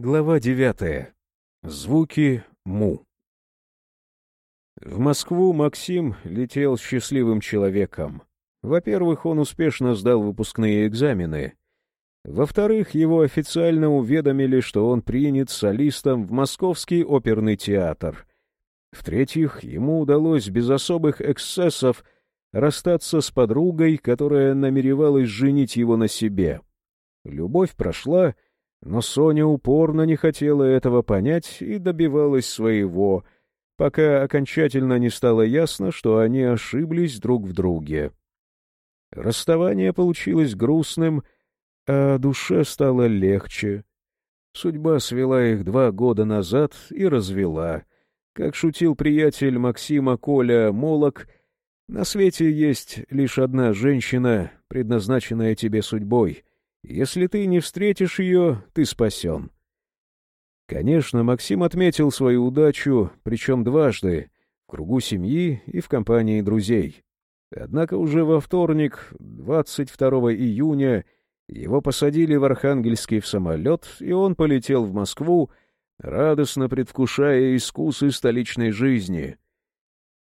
Глава девятая. Звуки Му. В Москву Максим летел счастливым человеком. Во-первых, он успешно сдал выпускные экзамены. Во-вторых, его официально уведомили, что он принят солистом в Московский оперный театр. В-третьих, ему удалось без особых эксцессов расстаться с подругой, которая намеревалась женить его на себе. Любовь прошла — но Соня упорно не хотела этого понять и добивалась своего, пока окончательно не стало ясно, что они ошиблись друг в друге. Расставание получилось грустным, а душе стало легче. Судьба свела их два года назад и развела. Как шутил приятель Максима Коля Молок, на свете есть лишь одна женщина, предназначенная тебе судьбой — если ты не встретишь ее, ты спасен. Конечно, Максим отметил свою удачу, причем дважды, в кругу семьи и в компании друзей. Однако уже во вторник, 22 июня, его посадили в Архангельский в самолет, и он полетел в Москву, радостно предвкушая искусы столичной жизни.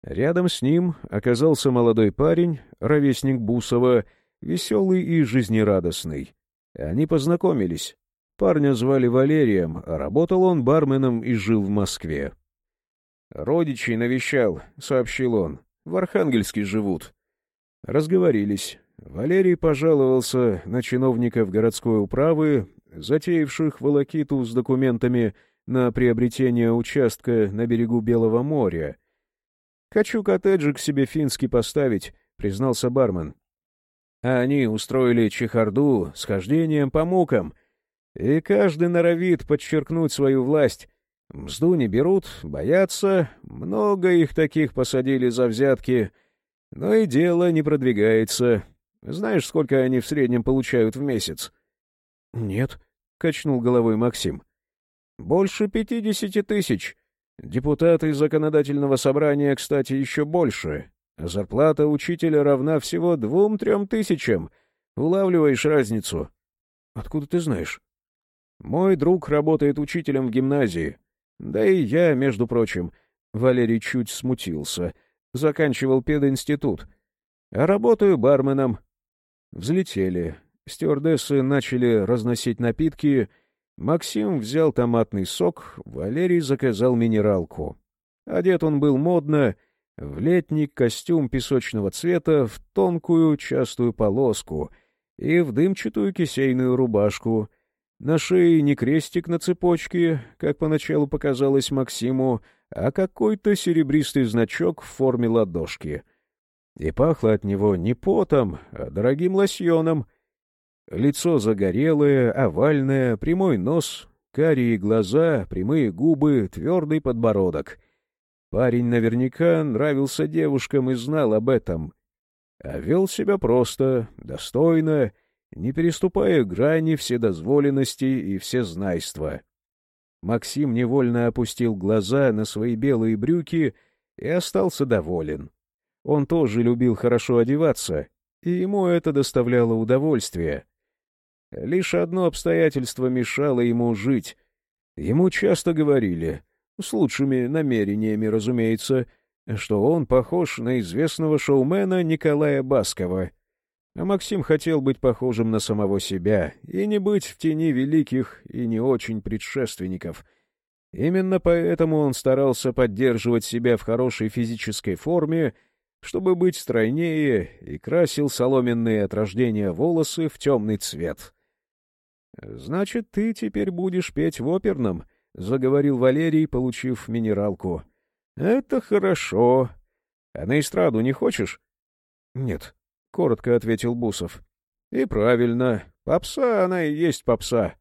Рядом с ним оказался молодой парень, ровесник Бусова, веселый и жизнерадостный. Они познакомились. Парня звали Валерием, а работал он барменом и жил в Москве. «Родичей навещал», — сообщил он. «В Архангельске живут». Разговорились. Валерий пожаловался на чиновников городской управы, затеявших волокиту с документами на приобретение участка на берегу Белого моря. «Хочу коттеджик себе финский поставить», — признался бармен а они устроили чехарду с хождением по мукам, и каждый норовит подчеркнуть свою власть. Мзду не берут, боятся, много их таких посадили за взятки, но и дело не продвигается. Знаешь, сколько они в среднем получают в месяц? — Нет, — качнул головой Максим. — Больше пятидесяти тысяч. Депутаты законодательного собрания, кстати, еще больше. Зарплата учителя равна всего двум-трем тысячам. Улавливаешь разницу? Откуда ты знаешь? Мой друг работает учителем в гимназии. Да и я, между прочим. Валерий чуть смутился. Заканчивал пединститут. А работаю барменом. Взлетели. Стюардессы начали разносить напитки. Максим взял томатный сок, Валерий заказал минералку. Одет он был модно — в летний костюм песочного цвета, в тонкую частую полоску и в дымчатую кисейную рубашку. На шее не крестик на цепочке, как поначалу показалось Максиму, а какой-то серебристый значок в форме ладошки. И пахло от него не потом, а дорогим лосьоном. Лицо загорелое, овальное, прямой нос, карие глаза, прямые губы, твердый подбородок — Парень наверняка нравился девушкам и знал об этом. А вел себя просто, достойно, не переступая грани вседозволенности и всезнайства. Максим невольно опустил глаза на свои белые брюки и остался доволен. Он тоже любил хорошо одеваться, и ему это доставляло удовольствие. Лишь одно обстоятельство мешало ему жить. Ему часто говорили — с лучшими намерениями, разумеется, что он похож на известного шоумена Николая Баскова. А Максим хотел быть похожим на самого себя и не быть в тени великих и не очень предшественников. Именно поэтому он старался поддерживать себя в хорошей физической форме, чтобы быть стройнее, и красил соломенные от рождения волосы в темный цвет. «Значит, ты теперь будешь петь в оперном?» — заговорил Валерий, получив минералку. — Это хорошо. А на эстраду не хочешь? — Нет, — коротко ответил Бусов. — И правильно. Попса она и есть попса.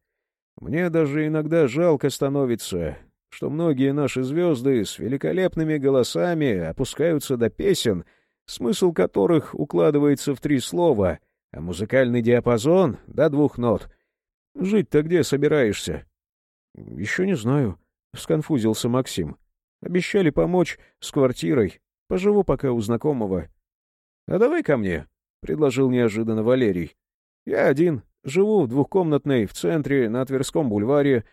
Мне даже иногда жалко становится, что многие наши звезды с великолепными голосами опускаются до песен, смысл которых укладывается в три слова, а музыкальный диапазон — до двух нот. Жить-то где собираешься? — Еще не знаю, — сконфузился Максим. — Обещали помочь с квартирой. Поживу пока у знакомого. — А давай ко мне, — предложил неожиданно Валерий. — Я один, живу в двухкомнатной в центре, на Тверском бульваре.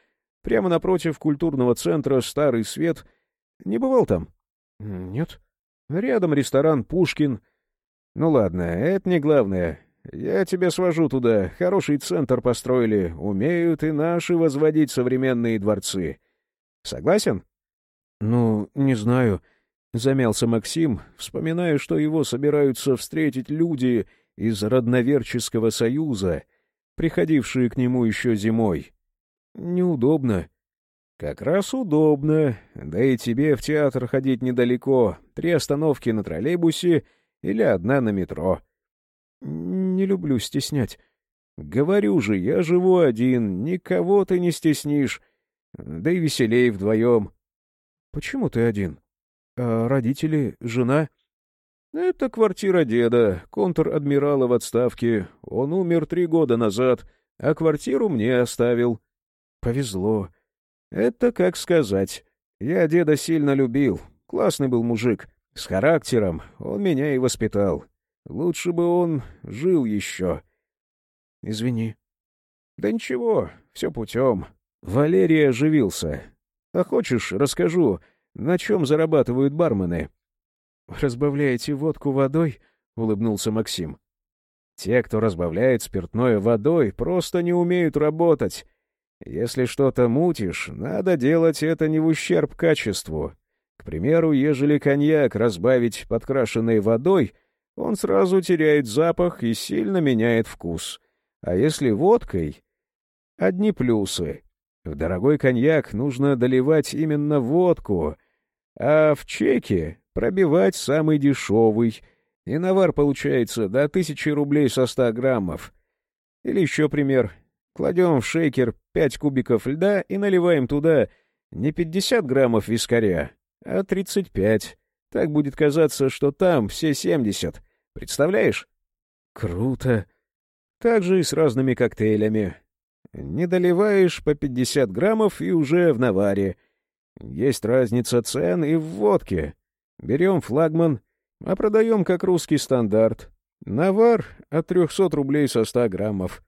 Прямо напротив культурного центра «Старый свет». Не бывал там? Нет. Рядом ресторан «Пушкин». Ну ладно, это не главное. Я тебя свожу туда. Хороший центр построили. Умеют и наши возводить современные дворцы. Согласен? Ну, не знаю. Замялся Максим, вспоминая, что его собираются встретить люди из родноверческого союза, приходившие к нему еще зимой. Неудобно. Как раз удобно. Да и тебе в театр ходить недалеко. Три остановки на троллейбусе или одна на метро. Не люблю стеснять. Говорю же, я живу один, никого ты не стеснишь. Да и веселей вдвоем. Почему ты один? А родители, жена? Это квартира деда, контр-адмирала в отставке. Он умер три года назад, а квартиру мне оставил. Повезло. Это как сказать. Я деда сильно любил. Классный был мужик. С характером. Он меня и воспитал. Лучше бы он жил еще. Извини. Да ничего, все путем. Валерий оживился. А хочешь, расскажу, на чем зарабатывают бармены? Разбавляете водку водой? — улыбнулся Максим. Те, кто разбавляет спиртное водой, просто не умеют работать. Если что-то мутишь, надо делать это не в ущерб качеству. К примеру, ежели коньяк разбавить подкрашенной водой, он сразу теряет запах и сильно меняет вкус. А если водкой? Одни плюсы. В дорогой коньяк нужно доливать именно водку, а в чеке пробивать самый дешевый, и навар получается до тысячи рублей со ста граммов. Или еще пример. Кладем в шейкер пять кубиков льда и наливаем туда не пятьдесят граммов вискаря, а тридцать пять. Так будет казаться, что там все семьдесят. Представляешь? Круто. Так же и с разными коктейлями. Не доливаешь по пятьдесят граммов и уже в наваре. Есть разница цен и в водке. Берем флагман, а продаем как русский стандарт. Навар от трехсот рублей со ста граммов.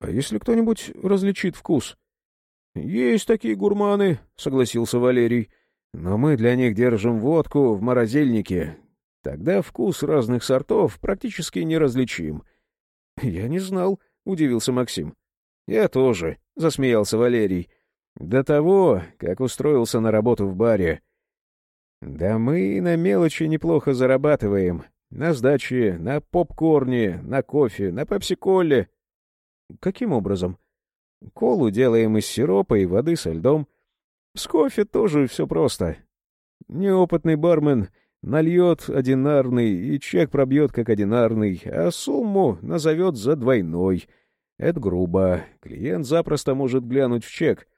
А если кто-нибудь различит вкус? — Есть такие гурманы, — согласился Валерий. Но мы для них держим водку в морозильнике. Тогда вкус разных сортов практически неразличим. — Я не знал, — удивился Максим. — Я тоже, — засмеялся Валерий. До того, как устроился на работу в баре. Да мы на мелочи неплохо зарабатываем. На сдаче, на попкорне, на кофе, на пепси-коле. Каким образом? Колу делаем из сиропа и воды со льдом. С кофе тоже все просто. Неопытный бармен нальет одинарный, и чек пробьет как одинарный, а сумму назовет за двойной. Это грубо. Клиент запросто может глянуть в чек.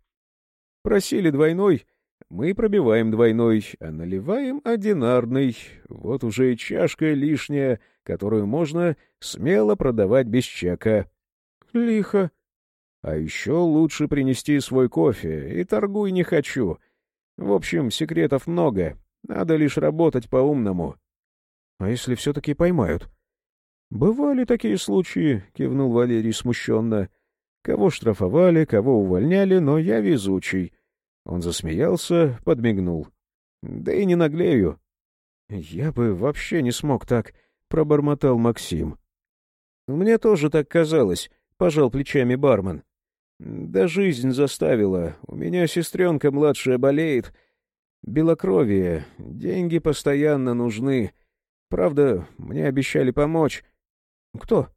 Просили двойной, мы пробиваем двойной, а наливаем одинарный. Вот уже и чашка лишняя, которую можно смело продавать без чека. Лихо. А еще лучше принести свой кофе, и торгуй не хочу. В общем, секретов много, надо лишь работать по-умному. А если все-таки поймают? Бывали такие случаи, кивнул Валерий смущенно. Кого штрафовали, кого увольняли, но я везучий. Он засмеялся, подмигнул. Да и не наглею. Я бы вообще не смог так, пробормотал Максим. Мне тоже так казалось, пожал плечами бармен. Да жизнь заставила. У меня сестренка младшая болеет. Белокровие. Деньги постоянно нужны. Правда, мне обещали помочь. Кто?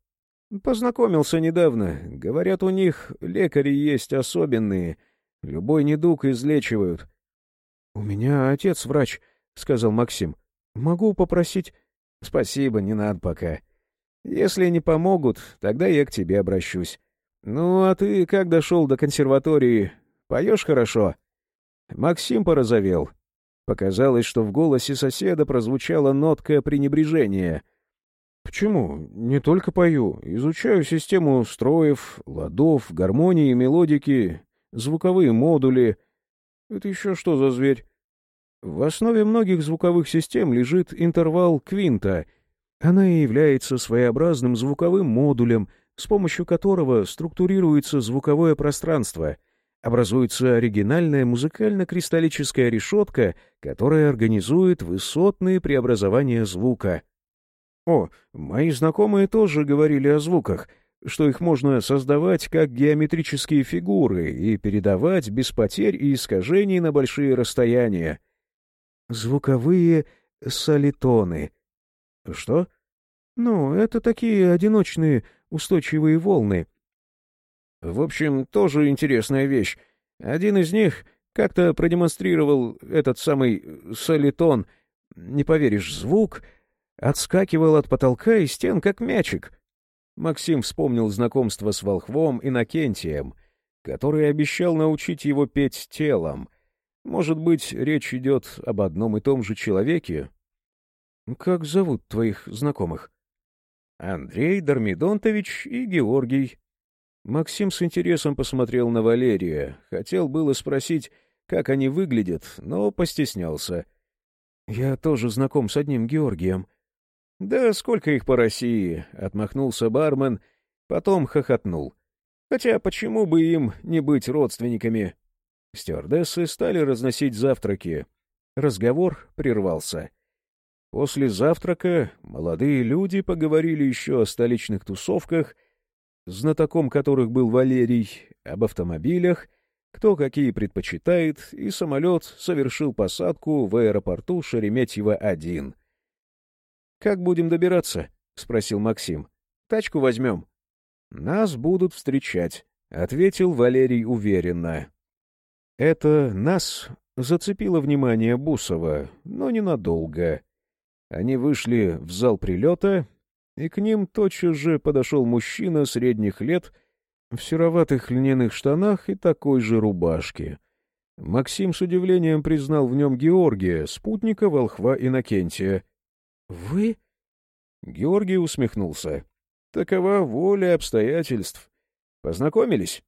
Познакомился недавно. Говорят, у них лекари есть особенные. Любой недуг излечивают. — У меня отец врач, — сказал Максим. — Могу попросить... — Спасибо, не надо пока. Если не помогут, тогда я к тебе обращусь. Ну, а ты как дошел до консерватории? Поешь хорошо? Максим порозовел. Показалось, что в голосе соседа прозвучала нотка пренебрежения. «Почему? Не только пою. Изучаю систему строев, ладов, гармонии мелодики, звуковые модули. Это еще что за зверь?» В основе многих звуковых систем лежит интервал квинта. Она и является своеобразным звуковым модулем — с помощью которого структурируется звуковое пространство, образуется оригинальная музыкально-кристаллическая решетка, которая организует высотные преобразования звука. О, мои знакомые тоже говорили о звуках, что их можно создавать как геометрические фигуры и передавать без потерь и искажений на большие расстояния. Звуковые солитоны. Что? Ну, это такие одиночные устойчивые волны. В общем, тоже интересная вещь. Один из них как-то продемонстрировал этот самый солитон. Не поверишь, звук отскакивал от потолка и стен, как мячик. Максим вспомнил знакомство с волхвом Иннокентием, который обещал научить его петь телом. Может быть, речь идет об одном и том же человеке? Как зовут твоих знакомых? Андрей Дармидонтович и Георгий. Максим с интересом посмотрел на Валерия. Хотел было спросить, как они выглядят, но постеснялся. «Я тоже знаком с одним Георгием». «Да сколько их по России?» — отмахнулся бармен, потом хохотнул. «Хотя почему бы им не быть родственниками?» Стюардессы стали разносить завтраки. Разговор прервался. После завтрака молодые люди поговорили еще о столичных тусовках, знатоком которых был Валерий, об автомобилях, кто какие предпочитает, и самолет совершил посадку в аэропорту Шереметьево-1. «Как будем добираться?» — спросил Максим. «Тачку возьмем». «Нас будут встречать», — ответил Валерий уверенно. Это «нас» зацепило внимание Бусова, но ненадолго. Они вышли в зал прилета, и к ним тотчас же подошел мужчина средних лет в сероватых льняных штанах и такой же рубашке. Максим с удивлением признал в нем Георгия, спутника волхва Иннокентия. «Вы?» Георгий усмехнулся. «Такова воля обстоятельств. Познакомились?»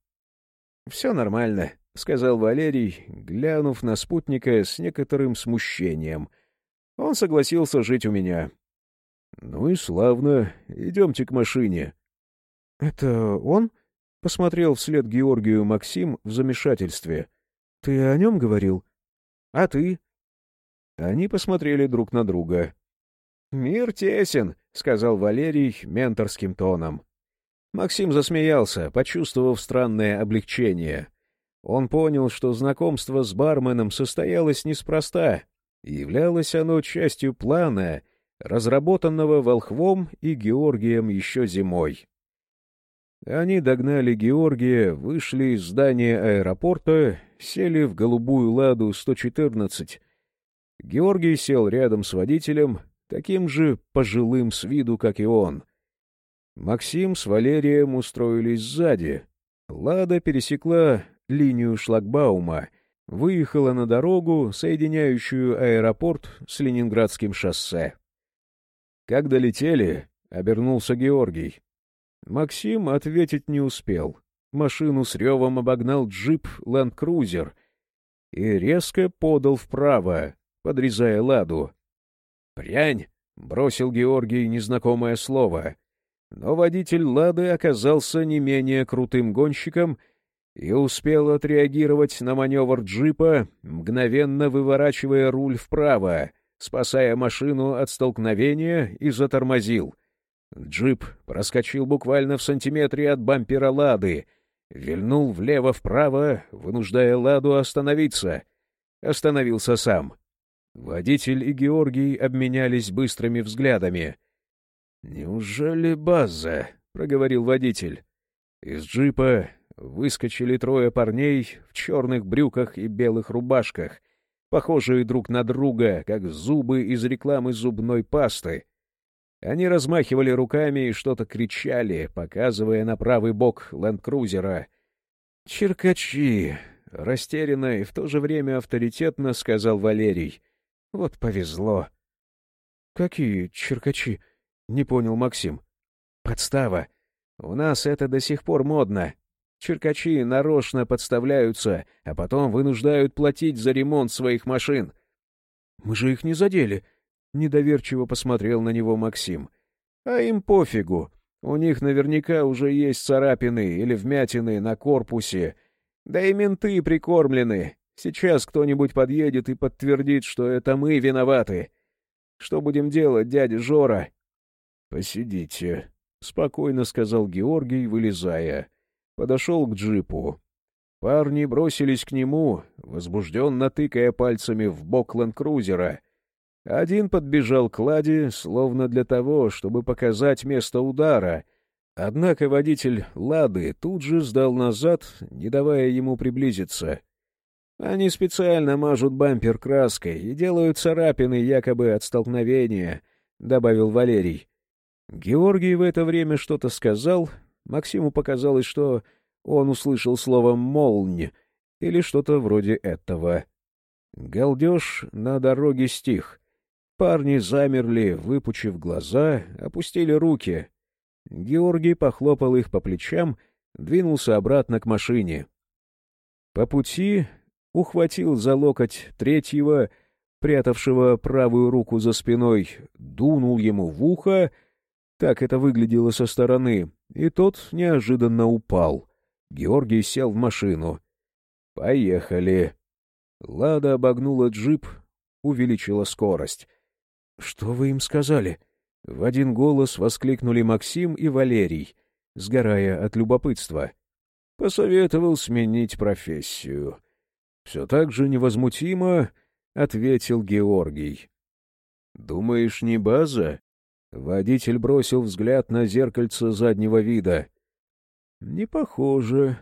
«Все нормально», — сказал Валерий, глянув на спутника с некоторым смущением — он согласился жить у меня. — Ну и славно. Идемте к машине. — Это он? — посмотрел вслед Георгию Максим в замешательстве. — Ты о нем говорил? — А ты? Они посмотрели друг на друга. — Мир тесен, — сказал Валерий менторским тоном. Максим засмеялся, почувствовав странное облегчение. Он понял, что знакомство с барменом состоялось неспроста, Являлось оно частью плана, разработанного Волхвом и Георгием еще зимой. Они догнали Георгия, вышли из здания аэропорта, сели в голубую «Ладу» 114. Георгий сел рядом с водителем, таким же пожилым с виду, как и он. Максим с Валерием устроились сзади. «Лада» пересекла линию шлагбаума — выехала на дорогу, соединяющую аэропорт с Ленинградским шоссе. Как долетели, обернулся Георгий. Максим ответить не успел. Машину с ревом обогнал джип «Ленд-Крузер» и резко подал вправо, подрезая ладу. «Прянь!» — бросил Георгий незнакомое слово. Но водитель «Лады» оказался не менее крутым гонщиком — и успел отреагировать на маневр джипа, мгновенно выворачивая руль вправо, спасая машину от столкновения и затормозил. Джип проскочил буквально в сантиметре от бампера «Лады», вильнул влево-вправо, вынуждая «Ладу» остановиться. Остановился сам. Водитель и Георгий обменялись быстрыми взглядами. «Неужели база?» — проговорил водитель. Из джипа выскочили трое парней в черных брюках и белых рубашках, похожие друг на друга, как зубы из рекламы зубной пасты. Они размахивали руками и что-то кричали, показывая на правый бок ленд-крузера. «Черкачи!» — растерянно и в то же время авторитетно сказал Валерий. «Вот повезло». «Какие черкачи?» — не понял Максим. «Подстава. У нас это до сих пор модно. Черкачи нарочно подставляются, а потом вынуждают платить за ремонт своих машин. «Мы же их не задели», — недоверчиво посмотрел на него Максим. «А им пофигу. У них наверняка уже есть царапины или вмятины на корпусе, Да и менты прикормлены. Сейчас кто-нибудь подъедет и подтвердит, что это мы виноваты. Что будем делать, дядя Жора? — Посидите, — спокойно сказал Георгий, вылезая. Подошел к джипу. Парни бросились к нему, возбужденно тыкая пальцами в бок ленд-крузера. Один подбежал к Ладе, словно для того, чтобы показать место удара — Однако водитель «Лады» тут же сдал назад, не давая ему приблизиться. Они специально мажут бампер краской и делают царапины якобы от столкновения, — добавил Валерий. Георгий в это время что-то сказал. Максиму показалось, что он услышал слово «молнь» или что-то вроде этого. Галдеж на дороге стих. Парни замерли, выпучив глаза, опустили руки — Георгий похлопал их по плечам, двинулся обратно к машине. По пути ухватил за локоть третьего, прятавшего правую руку за спиной, дунул ему в ухо, так это выглядело со стороны, и тот неожиданно упал. Георгий сел в машину. «Поехали!» Лада обогнула джип, увеличила скорость. «Что вы им сказали?» В один голос воскликнули Максим и Валерий, сгорая от любопытства. Посоветовал сменить профессию. Все так же невозмутимо ответил Георгий. «Думаешь, не база?» Водитель бросил взгляд на зеркальце заднего вида. «Не похоже».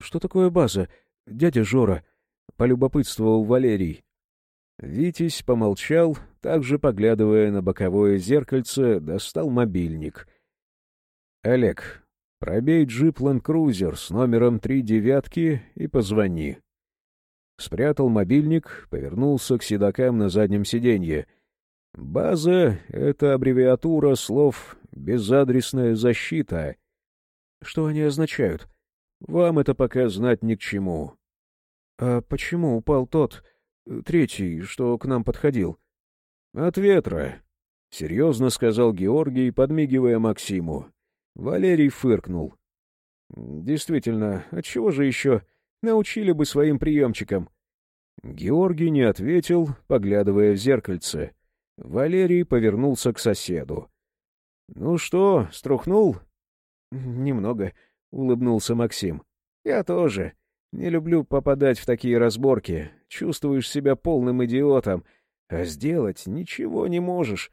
«Что такое база, дядя Жора?» — полюбопытствовал Валерий. Витязь помолчал, также поглядывая на боковое зеркальце, достал мобильник. «Олег, пробей джип Крузер с номером три девятки и позвони». Спрятал мобильник, повернулся к седокам на заднем сиденье. «База — это аббревиатура слов «безадресная защита». Что они означают? Вам это пока знать ни к чему. — А почему упал тот, Третий, что к нам подходил. — От ветра, — серьезно сказал Георгий, подмигивая Максиму. Валерий фыркнул. — Действительно, отчего же еще? Научили бы своим приемчикам. Георгий не ответил, поглядывая в зеркальце. Валерий повернулся к соседу. — Ну что, струхнул? — Немного, — улыбнулся Максим. — Я тоже. Не люблю попадать в такие разборки. Чувствуешь себя полным идиотом, а сделать ничего не можешь.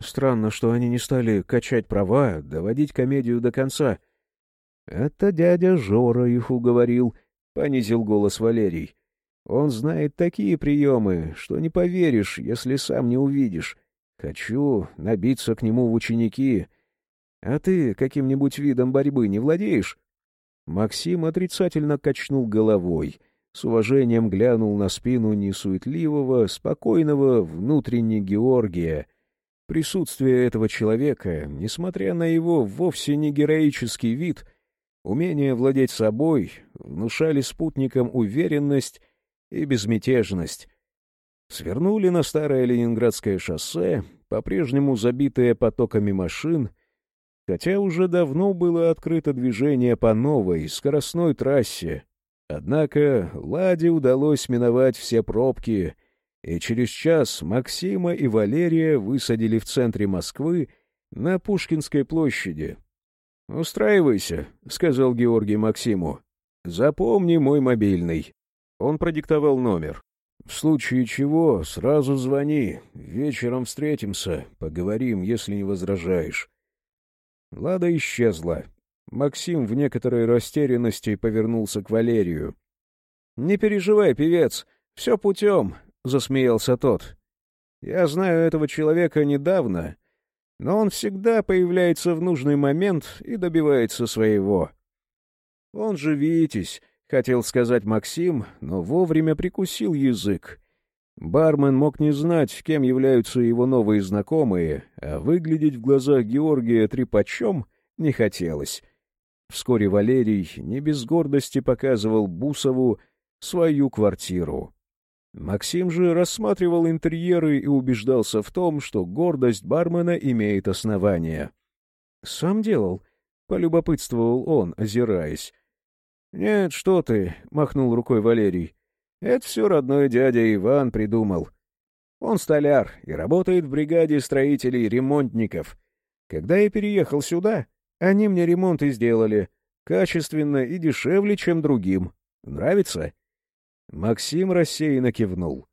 Странно, что они не стали качать права, доводить комедию до конца. — Это дядя Жора их уговорил, — понизил голос Валерий. — Он знает такие приемы, что не поверишь, если сам не увидишь. Хочу набиться к нему в ученики. А ты каким-нибудь видом борьбы не владеешь? Максим отрицательно качнул головой, с уважением глянул на спину несуетливого, спокойного внутренне Георгия. Присутствие этого человека, несмотря на его вовсе не героический вид, умение владеть собой, внушали спутникам уверенность и безмятежность. Свернули на старое Ленинградское шоссе, по-прежнему забитое потоками машин — хотя уже давно было открыто движение по новой, скоростной трассе. Однако Ладе удалось миновать все пробки, и через час Максима и Валерия высадили в центре Москвы на Пушкинской площади. «Устраивайся», — сказал Георгий Максиму. «Запомни мой мобильный». Он продиктовал номер. «В случае чего сразу звони. Вечером встретимся, поговорим, если не возражаешь. Лада исчезла. Максим в некоторой растерянности повернулся к Валерию. — Не переживай, певец, все путем, — засмеялся тот. — Я знаю этого человека недавно, но он всегда появляется в нужный момент и добивается своего. — Он же Витязь, — хотел сказать Максим, но вовремя прикусил язык. Бармен мог не знать, кем являются его новые знакомые, а выглядеть в глазах Георгия трепачом не хотелось. Вскоре Валерий не без гордости показывал Бусову свою квартиру. Максим же рассматривал интерьеры и убеждался в том, что гордость бармена имеет основание. «Сам делал», — полюбопытствовал он, озираясь. «Нет, что ты», — махнул рукой Валерий. «Это все родной дядя Иван придумал. Он столяр и работает в бригаде строителей-ремонтников. Когда я переехал сюда, они мне ремонт и сделали. Качественно и дешевле, чем другим. Нравится?» Максим рассеянно кивнул.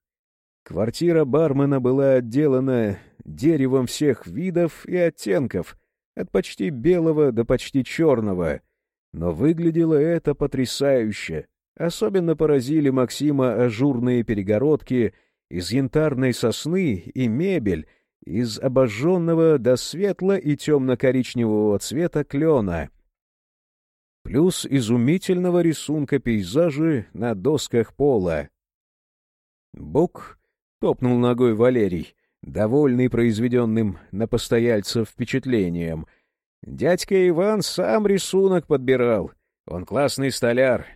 Квартира бармена была отделана деревом всех видов и оттенков, от почти белого до почти черного. Но выглядело это потрясающе. Особенно поразили Максима ажурные перегородки из янтарной сосны и мебель из обожженного до светло- и темно-коричневого цвета клена. Плюс изумительного рисунка пейзажи на досках пола. Бук топнул ногой Валерий довольный произведенным на постояльцев впечатлением. Дядька Иван сам рисунок подбирал. Он классный столяр.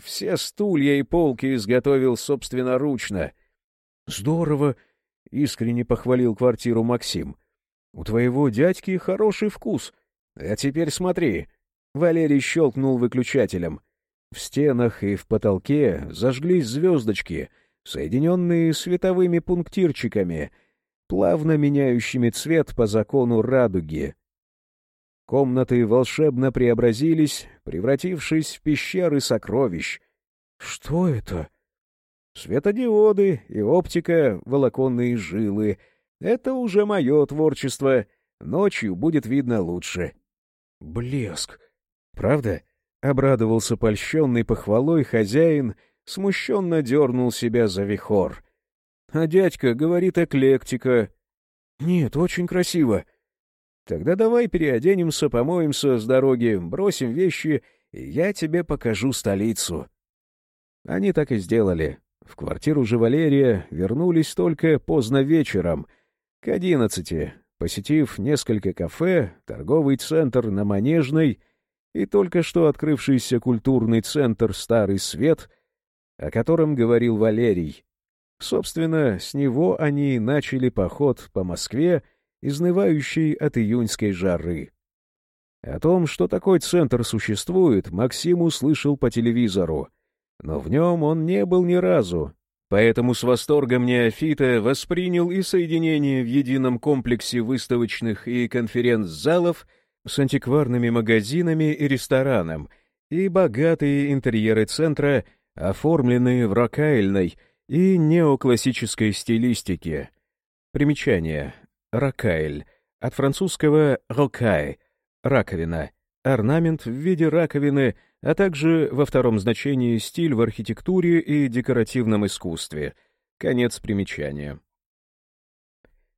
Все стулья и полки изготовил собственноручно. — Здорово! — искренне похвалил квартиру Максим. — У твоего дядьки хороший вкус. А теперь смотри. Валерий щелкнул выключателем. В стенах и в потолке зажглись звездочки, соединенные световыми пунктирчиками — плавно меняющими цвет по закону радуги. Комнаты волшебно преобразились, превратившись в пещеры сокровищ. Что это? Светодиоды и оптика, волоконные жилы. Это уже мое творчество. Ночью будет видно лучше. Блеск. Правда? Обрадовался польщенный похвалой хозяин, смущенно дернул себя за вихор. А дядька говорит эклектика. Нет, очень красиво. Тогда давай переоденемся, помоемся с дороги, бросим вещи, и я тебе покажу столицу. Они так и сделали. В квартиру же Валерия вернулись только поздно вечером, к одиннадцати, посетив несколько кафе, торговый центр на Манежной и только что открывшийся культурный центр «Старый свет», о котором говорил Валерий. Собственно, с него они начали поход по Москве, изнывающей от июньской жары. О том, что такой центр существует, Максим услышал по телевизору, но в нем он не был ни разу, поэтому с восторгом неофита воспринял и соединение в едином комплексе выставочных и конференц-залов с антикварными магазинами и рестораном, и богатые интерьеры центра, оформленные в рокаильной, и неоклассической стилистики. Примечание. Ракайль. От французского «рокай» — раковина. Орнамент в виде раковины, а также во втором значении стиль в архитектуре и декоративном искусстве. Конец примечания.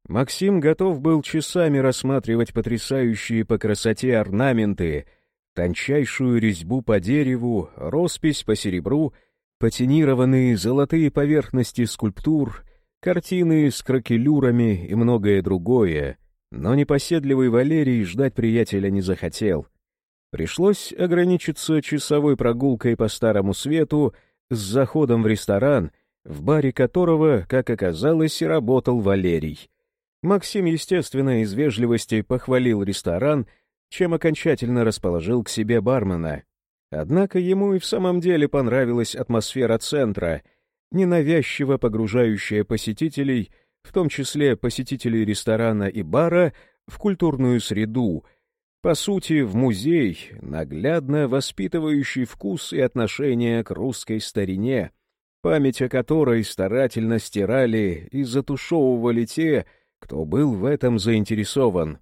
Максим готов был часами рассматривать потрясающие по красоте орнаменты, тончайшую резьбу по дереву, роспись по серебру — Патинированные золотые поверхности скульптур, картины с кракелюрами и многое другое, но непоседливый Валерий ждать приятеля не захотел. Пришлось ограничиться часовой прогулкой по Старому Свету с заходом в ресторан, в баре которого, как оказалось, и работал Валерий. Максим, естественно, из вежливости похвалил ресторан, чем окончательно расположил к себе бармена — Однако ему и в самом деле понравилась атмосфера центра, ненавязчиво погружающая посетителей, в том числе посетителей ресторана и бара, в культурную среду, по сути, в музей, наглядно воспитывающий вкус и отношение к русской старине, память о которой старательно стирали и затушевывали те, кто был в этом заинтересован.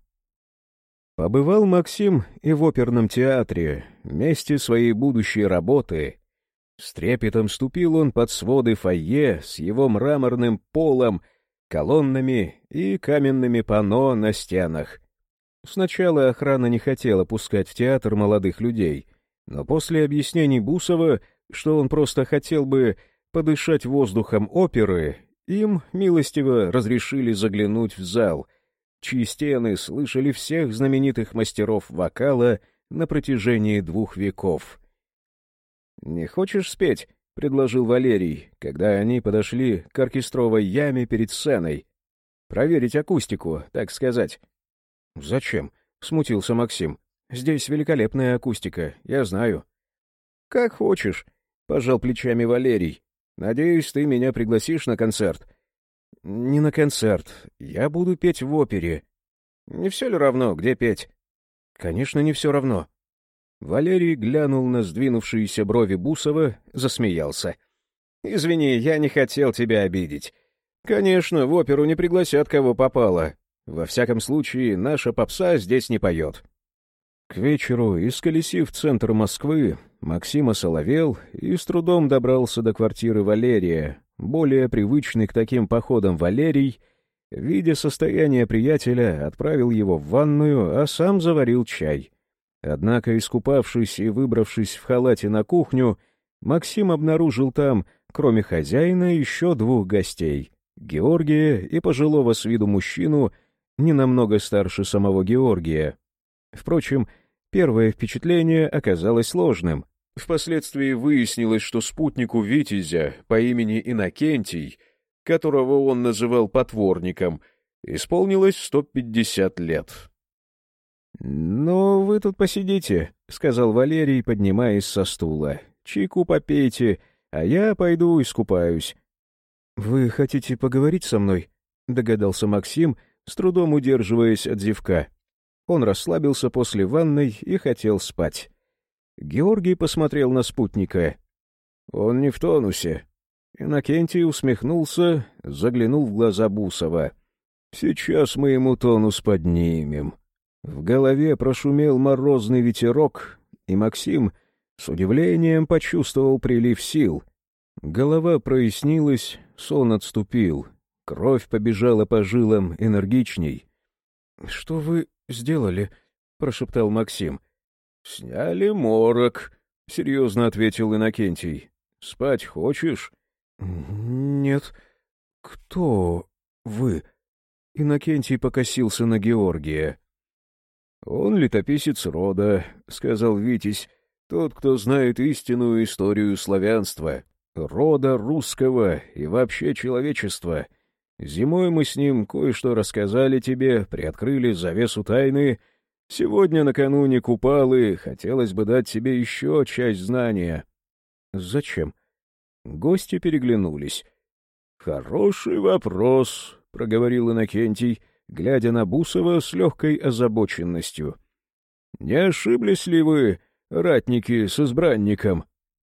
Побывал Максим и в оперном театре, месте своей будущей работы. С трепетом ступил он под своды фойе с его мраморным полом, колоннами и каменными панно на стенах. Сначала охрана не хотела пускать в театр молодых людей, но после объяснений Бусова, что он просто хотел бы подышать воздухом оперы, им милостиво разрешили заглянуть в зал — чьи стены слышали всех знаменитых мастеров вокала на протяжении двух веков. «Не хочешь спеть?» — предложил Валерий, когда они подошли к оркестровой яме перед сценой. «Проверить акустику, так сказать». «Зачем?» — смутился Максим. «Здесь великолепная акустика, я знаю». Как хочешь, — пожал плечами Валерий. Надеюсь, ты меня пригласишь на концерт. Не на концерт. Я буду петь в опере. Не все ли равно, где петь? Конечно, не все равно. Валерий глянул на сдвинувшиеся брови Бусова, засмеялся. «Извини, я не хотел тебя обидеть. Конечно, в оперу не пригласят, кого попало. Во всяком случае, наша попса здесь не поет». К вечеру, исколесив центр Москвы, Максим осоловел и с трудом добрался до квартиры Валерия. Более привычный к таким походам Валерий, видя состояние приятеля, отправил его в ванную, а сам заварил чай. Однако, искупавшись и выбравшись в халате на кухню, Максим обнаружил там, кроме хозяина, еще двух гостей — Георгия и пожилого с виду мужчину, не намного старше самого Георгия. Впрочем, первое впечатление оказалось ложным. Впоследствии выяснилось, что спутнику Витязя по имени Иннокентий, которого он называл потворником, исполнилось 150 лет. «Ну, вы тут посидите», — сказал Валерий, поднимаясь со стула. «Чайку попейте, а я пойду искупаюсь». «Вы хотите поговорить со мной?» — догадался Максим, с трудом удерживаясь от зевка. Он расслабился после ванной и хотел спать. Георгий посмотрел на спутника. «Он не в тонусе». Иннокентий усмехнулся, заглянул в глаза Бусова. «Сейчас мы ему тонус поднимем». В голове прошумел морозный ветерок, и Максим с удивлением почувствовал прилив сил. Голова прояснилась, сон отступил, кровь побежала по жилам энергичней. — Что вы сделали? — прошептал Максим. — Сняли морок, — серьезно ответил Иннокентий. — Спать хочешь? — Нет. Кто вы? Иннокентий покосился на Георгия. «Он летописец рода», — сказал Витязь, — «тот, кто знает истинную историю славянства, рода русского и вообще человечества. Зимой мы с ним кое-что рассказали тебе, приоткрыли завесу тайны. Сегодня, накануне Купалы, хотелось бы дать тебе еще часть знания». «Зачем?» Гости переглянулись. «Хороший вопрос», — проговорил Иннокентий глядя на Бусова с легкой озабоченностью. «Не ошиблись ли вы, ратники с избранником?»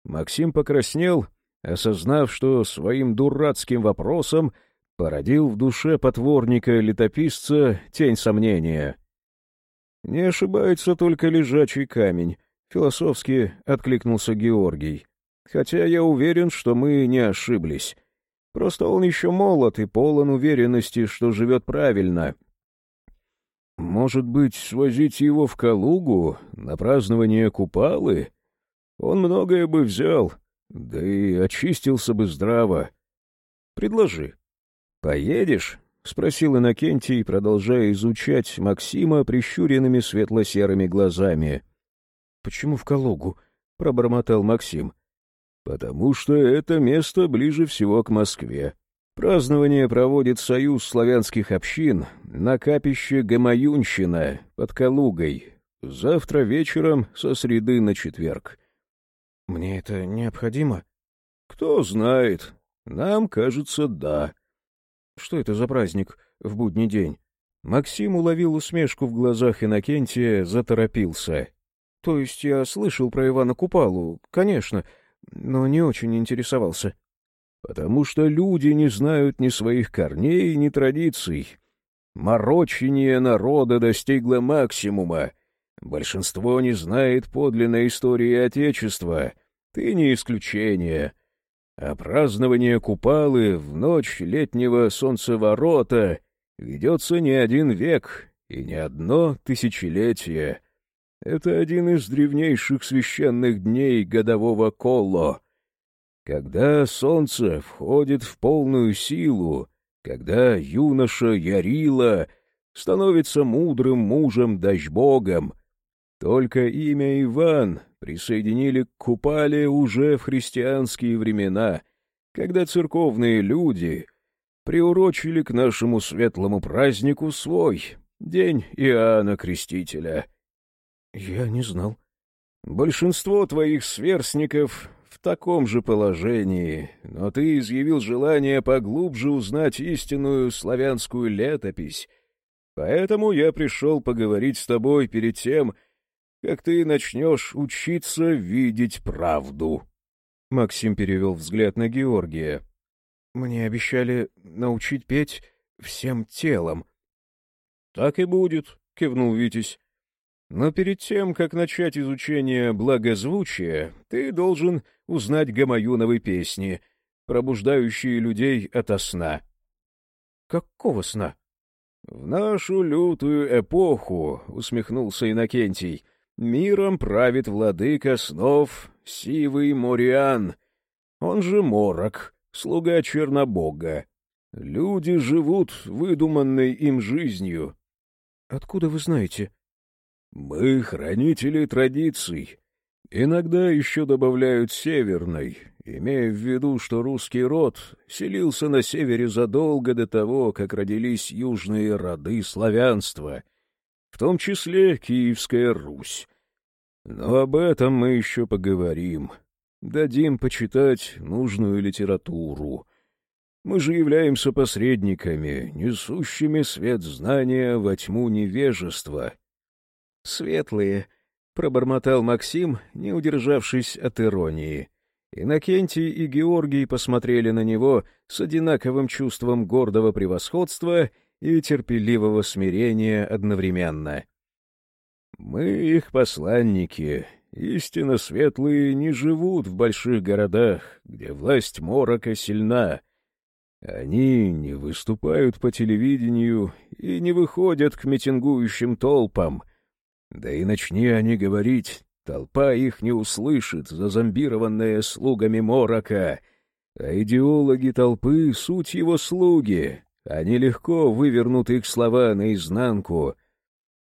Максим покраснел, осознав, что своим дурацким вопросом породил в душе потворника-летописца тень сомнения. «Не ошибается только лежачий камень», — философски откликнулся Георгий. «Хотя я уверен, что мы не ошиблись. Просто он еще молод и полон уверенности, что живет правильно. Может быть, свозить его в Калугу на празднование Купалы? Он многое бы взял, да и очистился бы здраво. Предложи. Поедешь? — спросил Иннокентий, продолжая изучать Максима прищуренными светло-серыми глазами. — Почему в Калугу? — пробормотал Максим. — потому что это место ближе всего к Москве. Празднование проводит Союз славянских общин на капище Гамаюнщина под Калугой. Завтра вечером со среды на четверг. Мне это необходимо? Кто знает. Нам кажется, да. Что это за праздник в будний день? Максим уловил усмешку в глазах Иннокентия, заторопился. То есть я слышал про Ивана Купалу, конечно, — но не очень интересовался. Потому что люди не знают ни своих корней, ни традиций. Морочение народа достигло максимума. Большинство не знает подлинной истории Отечества. Ты не исключение. А празднование Купалы в ночь летнего солнцеворота ведется не один век и не одно тысячелетие. Это один из древнейших священных дней годового Колло. Когда солнце входит в полную силу, когда юноша Ярила становится мудрым мужем богом, только имя Иван присоединили к Купале уже в христианские времена, когда церковные люди приурочили к нашему светлому празднику свой День Иоанна Крестителя — я не знал. Большинство твоих сверстников в таком же положении, но ты изъявил желание поглубже узнать истинную славянскую летопись, поэтому я пришел поговорить с тобой перед тем, как ты начнешь учиться видеть правду. Максим перевел взгляд на Георгия. «Мне обещали научить петь всем телом». «Так и будет», — кивнул Витязь. «Но перед тем, как начать изучение благозвучия, ты должен узнать гамаюновы песни, пробуждающие людей ото сна». «Какого сна?» «В нашу лютую эпоху», — усмехнулся Иннокентий, — «миром правит владыка снов Сивый Мориан, он же Морок, слуга Чернобога. Люди живут выдуманной им жизнью. — Откуда вы знаете? — Мы хранители традиций. Иногда еще добавляют северной, имея в виду, что русский род селился на севере задолго до того, как родились южные роды славянства, в том числе Киевская Русь. Но об этом мы еще поговорим. Дадим почитать нужную литературу. Мы же являемся посредниками, несущими свет знания во тьму невежества. — Светлые, — пробормотал Максим, не удержавшись от иронии. Иннокентий и Георгий посмотрели на него с одинаковым чувством гордого превосходства и терпеливого смирения одновременно. Мы их посланники. Истинно светлые не живут в больших городах, где власть морока сильна. Они не выступают по телевидению и не выходят к митингующим толпам. Да и начни они говорить, толпа их не услышит, зазомбированная слугами морока. А идеологи толпы — суть его слуги. Они легко вывернут их слова наизнанку —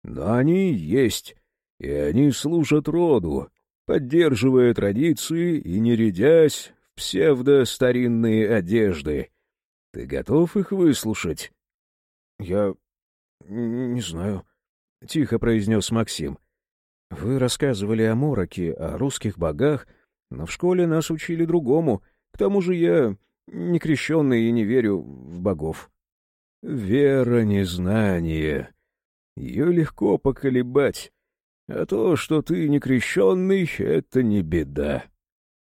но они есть, и они служат роду, поддерживая традиции и не рядясь в псевдо-старинные одежды. Ты готов их выслушать? — Я... не знаю, — тихо произнес Максим. — Вы рассказывали о Мороке, о русских богах, но в школе нас учили другому. К тому же я не крещенный и не верю в богов. — Вера — незнание, ее легко поколебать. А то, что ты не крещенный, — это не беда.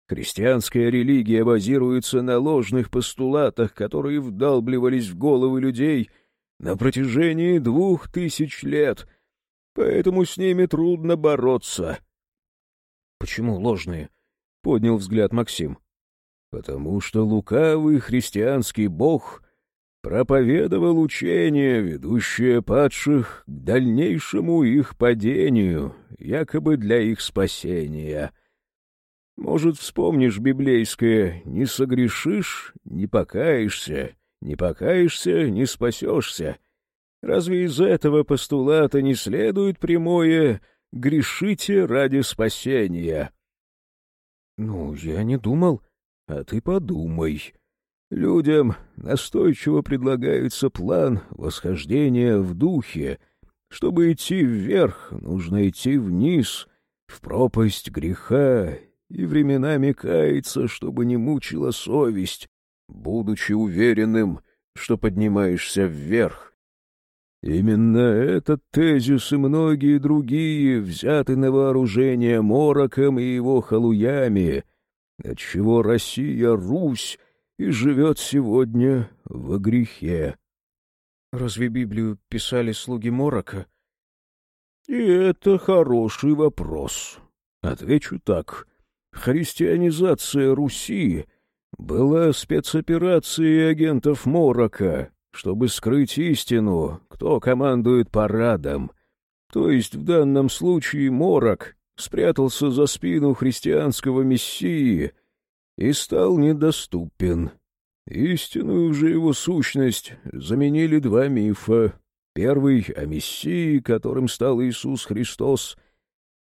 Христианская религия базируется на ложных постулатах, которые вдалбливались в головы людей на протяжении двух тысяч лет, поэтому с ними трудно бороться. — Почему ложные? — поднял взгляд Максим. — Потому что лукавый христианский бог проповедовал учение, ведущее падших к дальнейшему их падению, якобы для их спасения. Может, вспомнишь библейское «не согрешишь, не покаешься, не покаешься, не спасешься». Разве из этого постулата не следует прямое «грешите ради спасения»? — Ну, я не думал. — А ты подумай. Людям настойчиво предлагается план восхождения в духе. Чтобы идти вверх, нужно идти вниз, в пропасть греха, и временами каяться, чтобы не мучила совесть, будучи уверенным, что поднимаешься вверх. Именно этот тезис и многие другие взяты на вооружение Мороком и его халуями, отчего Россия, Русь — и живет сегодня во грехе. Разве Библию писали слуги Морока? И это хороший вопрос. Отвечу так. Христианизация Руси была спецоперацией агентов Морока, чтобы скрыть истину, кто командует парадом. То есть в данном случае Морок спрятался за спину христианского мессии и стал недоступен. Истинную же его сущность заменили два мифа. Первый — о Мессии, которым стал Иисус Христос,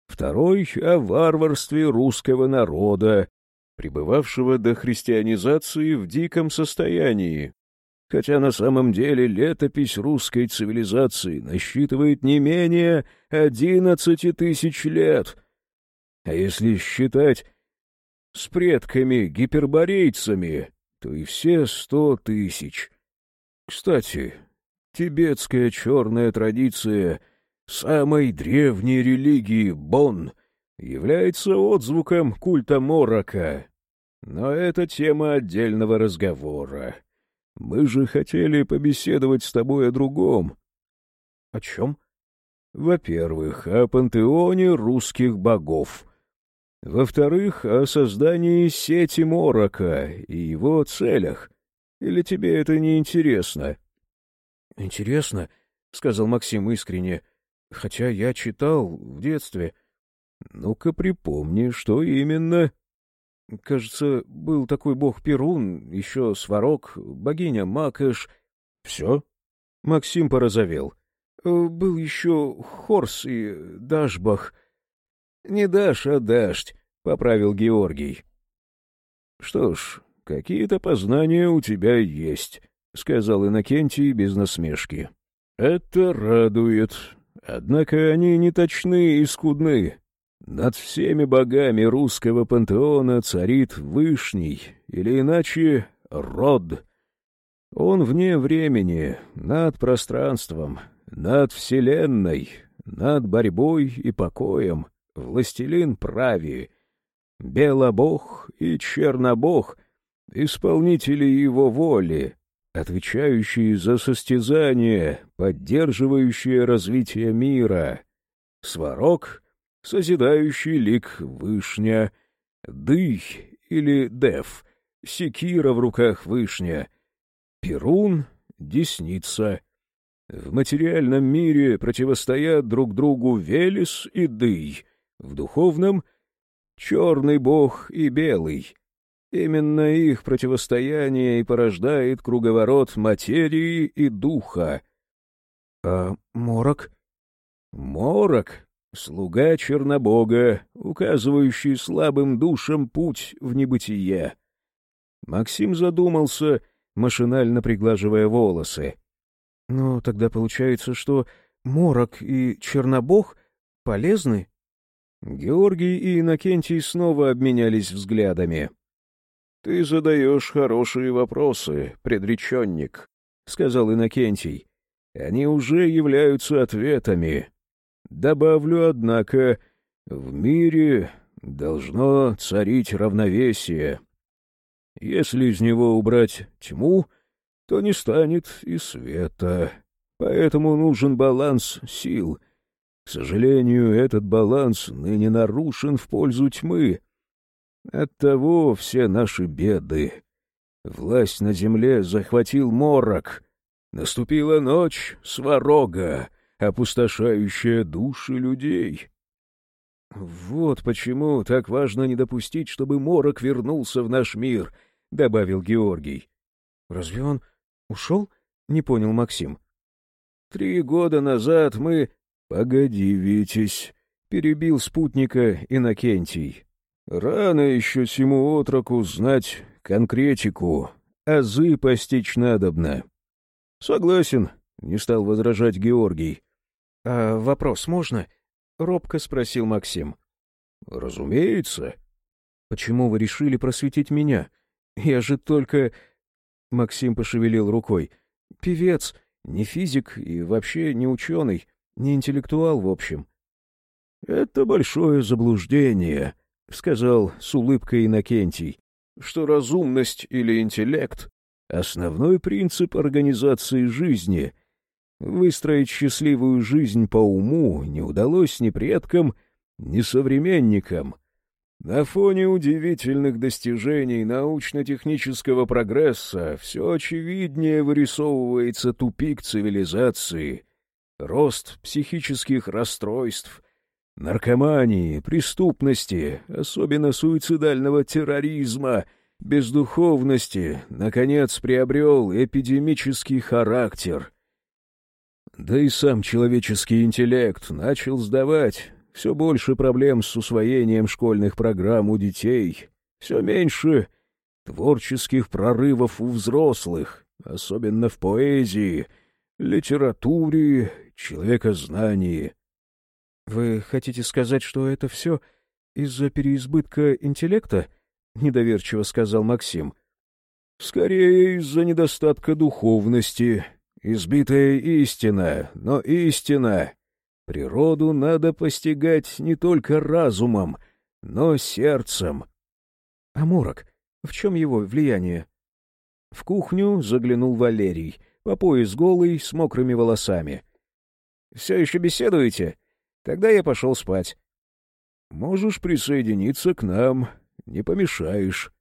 второй — о варварстве русского народа, пребывавшего до христианизации в диком состоянии, хотя на самом деле летопись русской цивилизации насчитывает не менее одиннадцати тысяч лет — А если считать с предками-гиперборейцами, то и все сто тысяч. Кстати, тибетская черная традиция самой древней религии Бон является отзвуком культа Морока. Но это тема отдельного разговора. Мы же хотели побеседовать с тобой о другом. — О чем? — Во-первых, о пантеоне русских богов. Во-вторых, о создании сети Морока и его целях. Или тебе это не интересно? — Интересно, — сказал Максим искренне, — хотя я читал в детстве. — Ну-ка припомни, что именно? — Кажется, был такой бог Перун, еще Сварог, богиня Макэш. — Все? Максим порозовел. Э, — Был еще Хорс и Дашбах. — Не Даш, а Дашт, — поправил Георгий. — Что ж, какие-то познания у тебя есть, — сказал Иннокентий без насмешки. — Это радует. Однако они не точны и скудны. Над всеми богами русского пантеона царит Вышний, или иначе Род. Он вне времени, над пространством, над вселенной, над борьбой и покоем, властелин прави, белобог и чернобог, исполнители его воли, отвечающие за состязание, поддерживающие развитие мира, сварог — созидающий лик вышня, дый или дев, секира в руках вышня, перун — десница. В материальном мире противостоят друг другу Велес и Дый, в духовном — черный бог и белый. Именно их противостояние и порождает круговорот материи и духа. — А морок? — Морок слуга Чернобога, указывающий слабым душам путь в небытие. Максим задумался, машинально приглаживая волосы. — Ну, тогда получается, что Морок и Чернобог полезны? Георгий и Иннокентий снова обменялись взглядами. — Ты задаешь хорошие вопросы, предреченник, — сказал Иннокентий. — Они уже являются ответами. Добавлю, однако, в мире должно царить равновесие. Если из него убрать тьму, то не станет и света. Поэтому нужен баланс сил. К сожалению, этот баланс ныне нарушен в пользу тьмы. Оттого все наши беды. Власть на земле захватил морок. Наступила ночь сварога опустошающая души людей. «Вот почему так важно не допустить, чтобы морок вернулся в наш мир», — добавил Георгий. «Разве он ушел?» — не понял Максим. «Три года назад мы...» «Погоди, Витязь», — перебил спутника Иннокентий. «Рано еще сему отроку знать конкретику, азы постичь надобно». «Согласен», — не стал возражать Георгий. — А вопрос можно? — робко спросил Максим. — Разумеется. — Почему вы решили просветить меня? Я же только... Максим пошевелил рукой. — Певец, не физик и вообще не ученый, не интеллектуал, в общем. — Это большое заблуждение, — сказал с улыбкой Иннокентий, — что разумность или интеллект — основной принцип организации жизни — Выстроить счастливую жизнь по уму не удалось ни предкам, ни современникам. На фоне удивительных достижений научно-технического прогресса все очевиднее вырисовывается тупик цивилизации, рост психических расстройств, наркомании, преступности, особенно суицидального терроризма, бездуховности, наконец приобрел эпидемический характер — да и сам человеческий интеллект начал сдавать. Все больше проблем с усвоением школьных программ у детей, все меньше творческих прорывов у взрослых, особенно в поэзии, литературе, человекознании. — Вы хотите сказать, что это все из-за переизбытка интеллекта?» — недоверчиво сказал Максим. «Скорее из-за недостатка духовности. Избитая истина, но истина. Природу надо постигать не только разумом, но сердцем». «А морок? В чем его влияние?» В кухню заглянул Валерий, по пояс голый, с мокрыми волосами. — Все еще беседуете? Тогда я пошел спать. — Можешь присоединиться к нам, не помешаешь.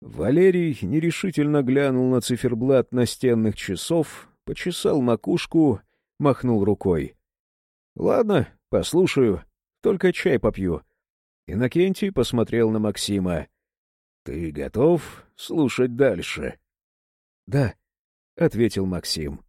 Валерий нерешительно глянул на циферблат настенных часов, почесал макушку, махнул рукой. — Ладно, послушаю, только чай попью. Иннокентий посмотрел на Максима. — Ты готов слушать дальше? — Да, — ответил Максим.